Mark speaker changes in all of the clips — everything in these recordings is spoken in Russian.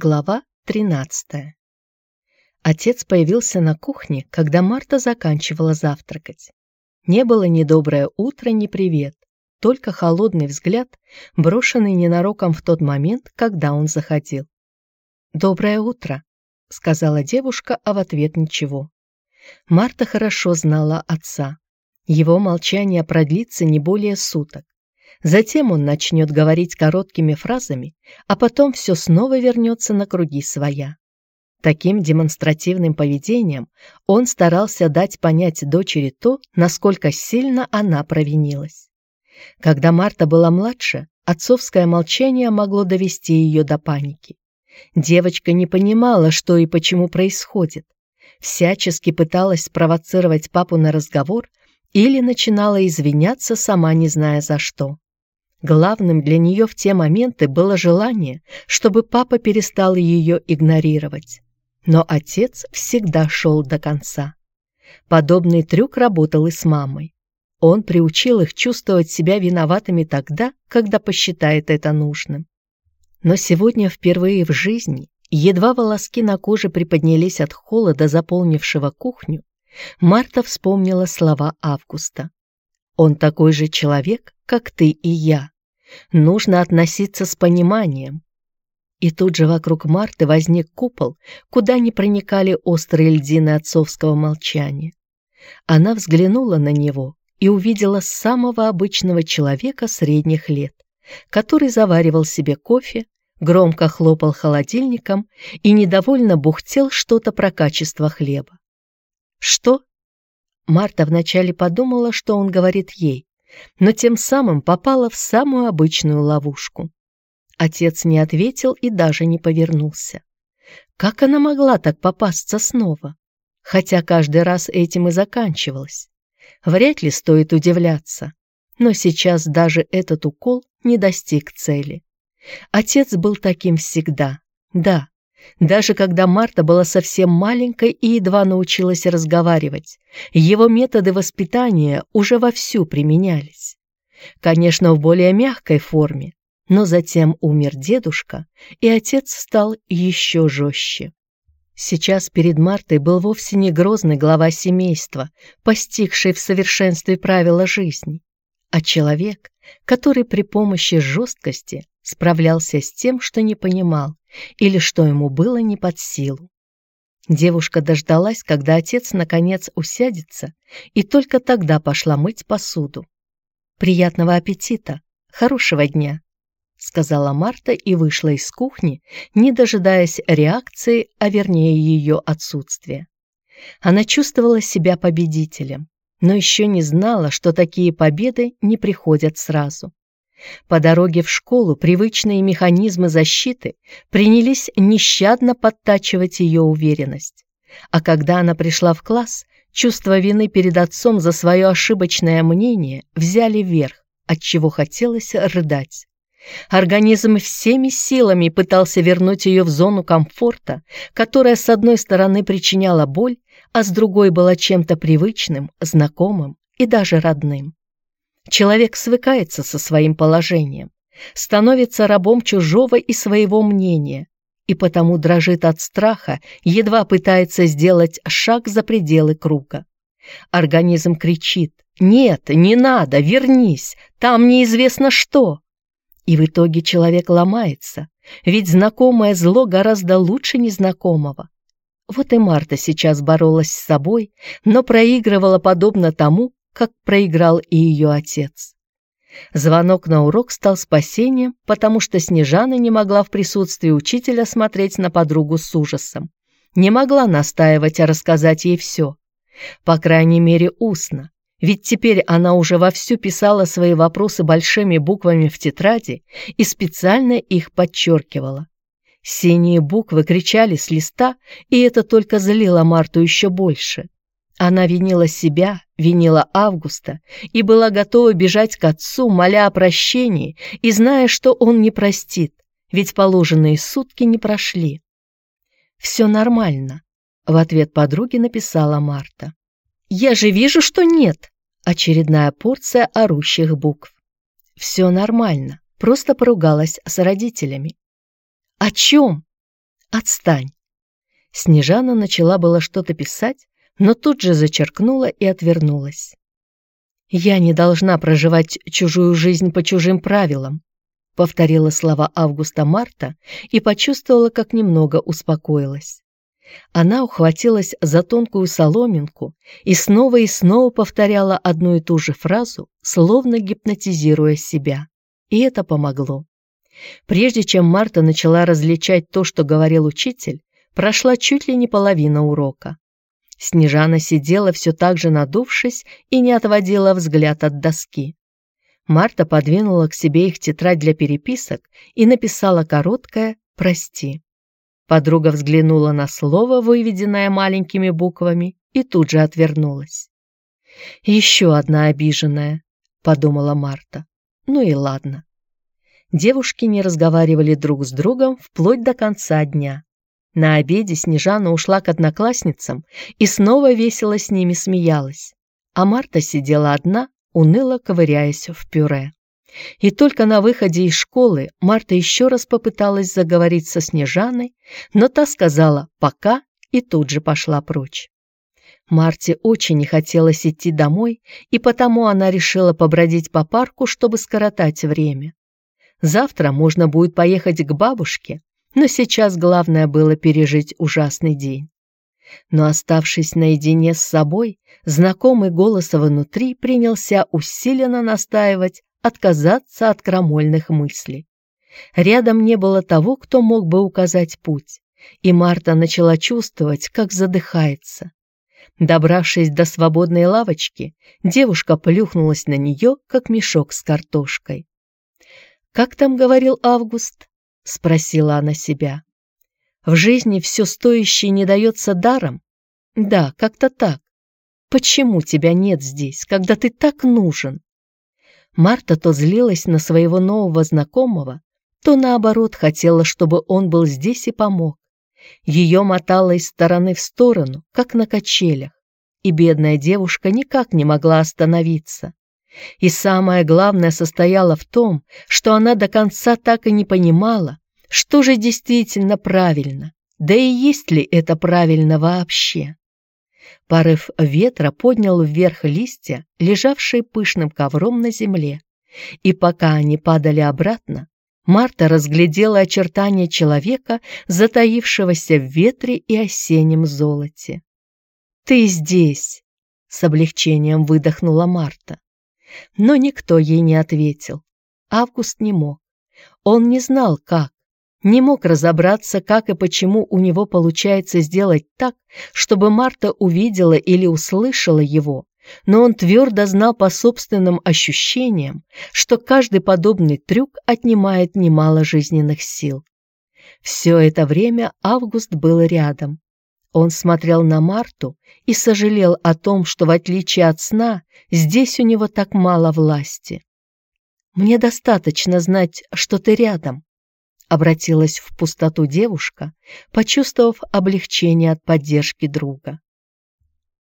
Speaker 1: Глава 13 Отец появился на кухне, когда Марта заканчивала завтракать. Не было ни доброе утро, ни привет, только холодный взгляд, брошенный ненароком в тот момент, когда он заходил. «Доброе утро», — сказала девушка, а в ответ ничего. Марта хорошо знала отца. Его молчание продлится не более суток. Затем он начнет говорить короткими фразами, а потом все снова вернется на круги своя. Таким демонстративным поведением он старался дать понять дочери то, насколько сильно она провинилась. Когда Марта была младше, отцовское молчание могло довести ее до паники. Девочка не понимала, что и почему происходит. Всячески пыталась спровоцировать папу на разговор или начинала извиняться, сама не зная за что. Главным для нее в те моменты было желание, чтобы папа перестал ее игнорировать. Но отец всегда шел до конца. Подобный трюк работал и с мамой. Он приучил их чувствовать себя виноватыми тогда, когда посчитает это нужным. Но сегодня впервые в жизни, едва волоски на коже приподнялись от холода, заполнившего кухню, Марта вспомнила слова Августа. «Он такой же человек, как ты и я. Нужно относиться с пониманием. И тут же вокруг Марты возник купол, куда не проникали острые льдины отцовского молчания. Она взглянула на него и увидела самого обычного человека средних лет, который заваривал себе кофе, громко хлопал холодильником и недовольно бухтел что-то про качество хлеба. «Что?» Марта вначале подумала, что он говорит ей, но тем самым попала в самую обычную ловушку. Отец не ответил и даже не повернулся. Как она могла так попасться снова? Хотя каждый раз этим и заканчивалось. Вряд ли стоит удивляться. Но сейчас даже этот укол не достиг цели. Отец был таким всегда. Да, даже когда Марта была совсем маленькой и едва научилась разговаривать, его методы воспитания уже вовсю применялись. Конечно, в более мягкой форме, но затем умер дедушка, и отец стал еще жестче. Сейчас перед Мартой был вовсе не грозный глава семейства, постигший в совершенстве правила жизни, а человек, который при помощи жесткости справлялся с тем, что не понимал, или что ему было не под силу. Девушка дождалась, когда отец наконец усядется, и только тогда пошла мыть посуду. «Приятного аппетита! Хорошего дня!» — сказала Марта и вышла из кухни, не дожидаясь реакции, а вернее ее отсутствия. Она чувствовала себя победителем, но еще не знала, что такие победы не приходят сразу. По дороге в школу привычные механизмы защиты принялись нещадно подтачивать ее уверенность. А когда она пришла в класс, чувство вины перед отцом за свое ошибочное мнение взяли верх, от чего хотелось рыдать. Организм всеми силами пытался вернуть ее в зону комфорта, которая с одной стороны причиняла боль, а с другой была чем-то привычным, знакомым и даже родным. Человек свыкается со своим положением, становится рабом чужого и своего мнения, и потому дрожит от страха, едва пытается сделать шаг за пределы круга. Организм кричит «Нет, не надо, вернись, там неизвестно что». И в итоге человек ломается, ведь знакомое зло гораздо лучше незнакомого. Вот и Марта сейчас боролась с собой, но проигрывала подобно тому, как проиграл и ее отец. Звонок на урок стал спасением, потому что Снежана не могла в присутствии учителя смотреть на подругу с ужасом. Не могла настаивать, а рассказать ей все. По крайней мере, устно. Ведь теперь она уже вовсю писала свои вопросы большими буквами в тетради и специально их подчеркивала. Синие буквы кричали с листа, и это только злило Марту еще больше. Она винила себя, винила Августа и была готова бежать к отцу, моля о прощении и зная, что он не простит, ведь положенные сутки не прошли. «Все нормально», — в ответ подруги написала Марта. «Я же вижу, что нет!» — очередная порция орущих букв. «Все нормально», просто поругалась с родителями. «О чем?» Отстань!» Снежана начала было что-то писать, но тут же зачеркнула и отвернулась. «Я не должна проживать чужую жизнь по чужим правилам», повторила слова Августа Марта и почувствовала, как немного успокоилась. Она ухватилась за тонкую соломинку и снова и снова повторяла одну и ту же фразу, словно гипнотизируя себя. И это помогло. Прежде чем Марта начала различать то, что говорил учитель, прошла чуть ли не половина урока. Снежана сидела все так же надувшись и не отводила взгляд от доски. Марта подвинула к себе их тетрадь для переписок и написала короткое «Прости». Подруга взглянула на слово, выведенное маленькими буквами, и тут же отвернулась. «Еще одна обиженная», — подумала Марта. «Ну и ладно». Девушки не разговаривали друг с другом вплоть до конца дня. На обеде Снежана ушла к одноклассницам и снова весело с ними смеялась, а Марта сидела одна, уныло ковыряясь в пюре. И только на выходе из школы Марта еще раз попыталась заговорить со Снежаной, но та сказала «пока» и тут же пошла прочь. Марте очень не хотелось идти домой, и потому она решила побродить по парку, чтобы скоротать время. Завтра можно будет поехать к бабушке, но сейчас главное было пережить ужасный день. Но оставшись наедине с собой, знакомый голос внутри принялся усиленно настаивать отказаться от крамольных мыслей. Рядом не было того, кто мог бы указать путь, и Марта начала чувствовать, как задыхается. Добравшись до свободной лавочки, девушка плюхнулась на нее, как мешок с картошкой. «Как там говорил Август?» — спросила она себя. «В жизни все стоящее не дается даром?» «Да, как-то так. Почему тебя нет здесь, когда ты так нужен?» Марта то злилась на своего нового знакомого, то наоборот хотела, чтобы он был здесь и помог. Ее мотало из стороны в сторону, как на качелях, и бедная девушка никак не могла остановиться. И самое главное состояло в том, что она до конца так и не понимала, что же действительно правильно, да и есть ли это правильно вообще. Порыв ветра поднял вверх листья, лежавшие пышным ковром на земле. И пока они падали обратно, Марта разглядела очертания человека, затаившегося в ветре и осеннем золоте. «Ты здесь!» — с облегчением выдохнула Марта. Но никто ей не ответил. Август не мог. Он не знал, как, не мог разобраться, как и почему у него получается сделать так, чтобы Марта увидела или услышала его, но он твердо знал по собственным ощущениям, что каждый подобный трюк отнимает немало жизненных сил. Все это время Август был рядом. Он смотрел на Марту и сожалел о том, что, в отличие от сна, здесь у него так мало власти. «Мне достаточно знать, что ты рядом», обратилась в пустоту девушка, почувствовав облегчение от поддержки друга.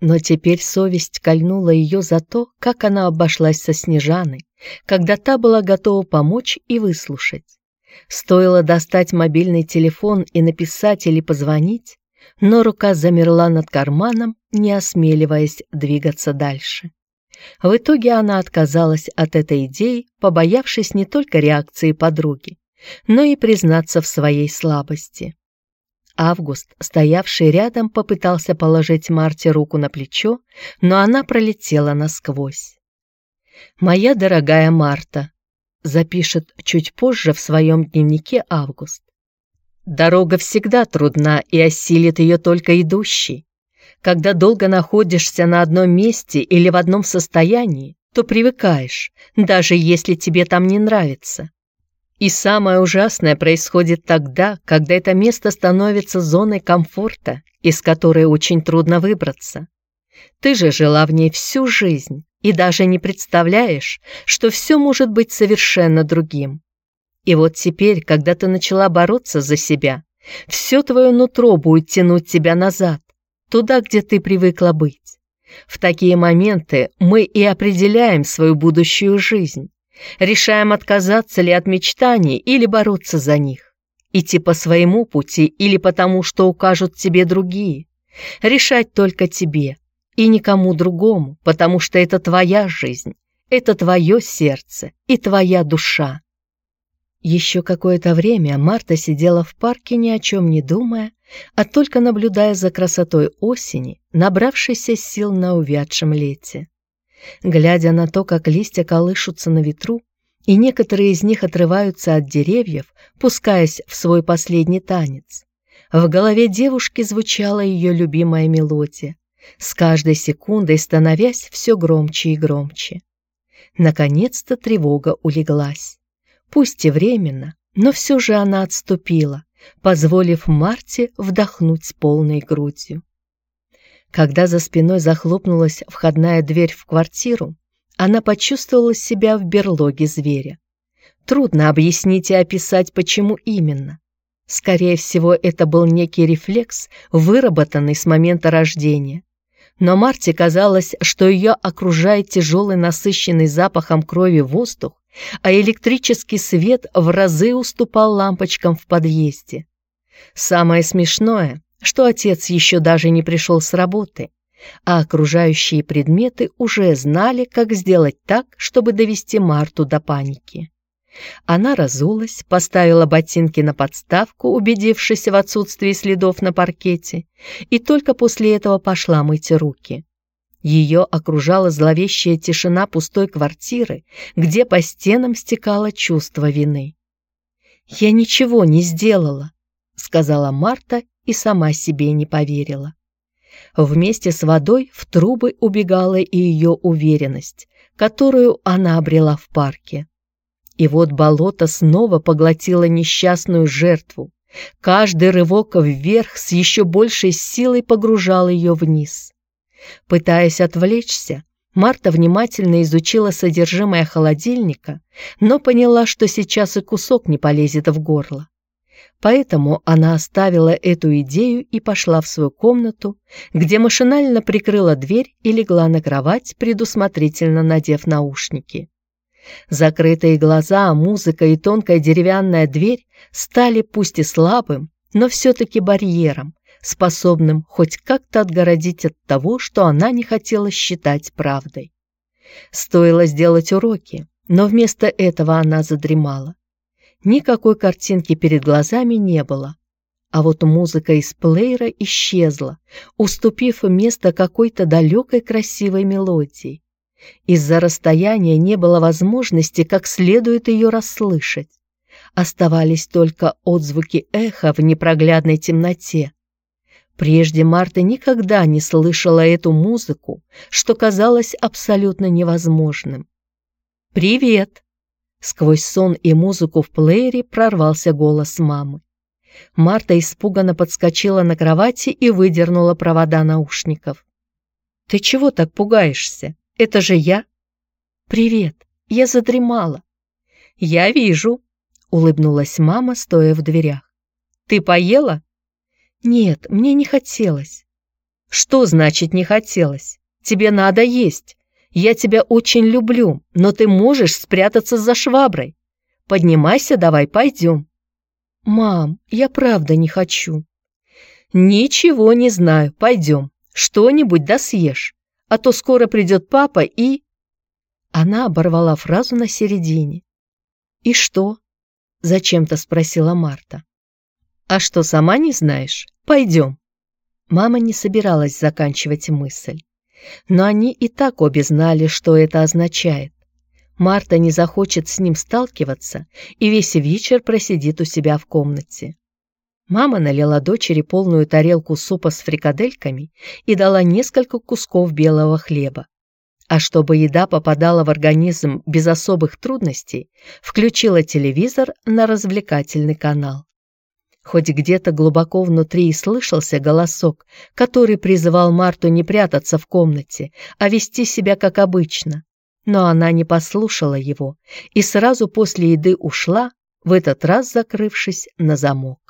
Speaker 1: Но теперь совесть кольнула ее за то, как она обошлась со Снежаной, когда та была готова помочь и выслушать. Стоило достать мобильный телефон и написать или позвонить, но рука замерла над карманом, не осмеливаясь двигаться дальше. В итоге она отказалась от этой идеи, побоявшись не только реакции подруги, но и признаться в своей слабости. Август, стоявший рядом, попытался положить Марте руку на плечо, но она пролетела насквозь. «Моя дорогая Марта», — запишет чуть позже в своем дневнике Август. «Дорога всегда трудна и осилит ее только идущий. Когда долго находишься на одном месте или в одном состоянии, то привыкаешь, даже если тебе там не нравится. И самое ужасное происходит тогда, когда это место становится зоной комфорта, из которой очень трудно выбраться. Ты же жила в ней всю жизнь и даже не представляешь, что все может быть совершенно другим. И вот теперь, когда ты начала бороться за себя, все твое нутро будет тянуть тебя назад, туда, где ты привыкла быть. В такие моменты мы и определяем свою будущую жизнь. Решаем, отказаться ли от мечтаний или бороться за них. идти по своему пути или потому, что укажут тебе другие. Решать только тебе и никому другому, потому что это твоя жизнь, это твое сердце и твоя душа. Еще какое-то время Марта сидела в парке, ни о чем не думая, а только наблюдая за красотой осени, набравшейся сил на увядшем лете. Глядя на то, как листья колышутся на ветру, и некоторые из них отрываются от деревьев, пускаясь в свой последний танец, в голове девушки звучала ее любимая мелодия, с каждой секундой становясь все громче и громче. Наконец-то тревога улеглась. Пусть и временно, но все же она отступила, позволив Марте вдохнуть полной грудью. Когда за спиной захлопнулась входная дверь в квартиру, она почувствовала себя в берлоге зверя. Трудно объяснить и описать, почему именно. Скорее всего, это был некий рефлекс, выработанный с момента рождения. Но Марте казалось, что ее окружает тяжелый насыщенный запахом крови воздух, а электрический свет в разы уступал лампочкам в подъезде. Самое смешное, что отец еще даже не пришел с работы, а окружающие предметы уже знали, как сделать так, чтобы довести Марту до паники. Она разулась, поставила ботинки на подставку, убедившись в отсутствии следов на паркете, и только после этого пошла мыть руки. Ее окружала зловещая тишина пустой квартиры, где по стенам стекало чувство вины. «Я ничего не сделала», — сказала Марта и сама себе не поверила. Вместе с водой в трубы убегала и ее уверенность, которую она обрела в парке. И вот болото снова поглотило несчастную жертву. Каждый рывок вверх с еще большей силой погружал ее вниз. Пытаясь отвлечься, Марта внимательно изучила содержимое холодильника, но поняла, что сейчас и кусок не полезет в горло. Поэтому она оставила эту идею и пошла в свою комнату, где машинально прикрыла дверь и легла на кровать, предусмотрительно надев наушники. Закрытые глаза, музыка и тонкая деревянная дверь стали пусть и слабым, но все-таки барьером, способным хоть как-то отгородить от того, что она не хотела считать правдой. Стоило сделать уроки, но вместо этого она задремала. Никакой картинки перед глазами не было, а вот музыка из плеера исчезла, уступив место какой-то далекой красивой мелодии. Из-за расстояния не было возможности как следует ее расслышать. Оставались только отзвуки эха в непроглядной темноте, Прежде Марта никогда не слышала эту музыку, что казалось абсолютно невозможным. «Привет!» Сквозь сон и музыку в плеере прорвался голос мамы. Марта испуганно подскочила на кровати и выдернула провода наушников. «Ты чего так пугаешься? Это же я!» «Привет! Я задремала!» «Я вижу!» — улыбнулась мама, стоя в дверях. «Ты поела?» «Нет, мне не хотелось». «Что значит не хотелось? Тебе надо есть. Я тебя очень люблю, но ты можешь спрятаться за шваброй. Поднимайся, давай, пойдем». «Мам, я правда не хочу». «Ничего не знаю, пойдем. Что-нибудь да съешь, а то скоро придет папа и...» Она оборвала фразу на середине. «И что?» — зачем-то спросила Марта. «А что, сама не знаешь? Пойдем». Мама не собиралась заканчивать мысль. Но они и так обе знали, что это означает. Марта не захочет с ним сталкиваться и весь вечер просидит у себя в комнате. Мама налила дочери полную тарелку супа с фрикадельками и дала несколько кусков белого хлеба. А чтобы еда попадала в организм без особых трудностей, включила телевизор на развлекательный канал. Хоть где-то глубоко внутри и слышался голосок, который призывал Марту не прятаться в комнате, а вести себя как обычно. Но она не послушала его и сразу после еды ушла, в этот раз закрывшись на замок.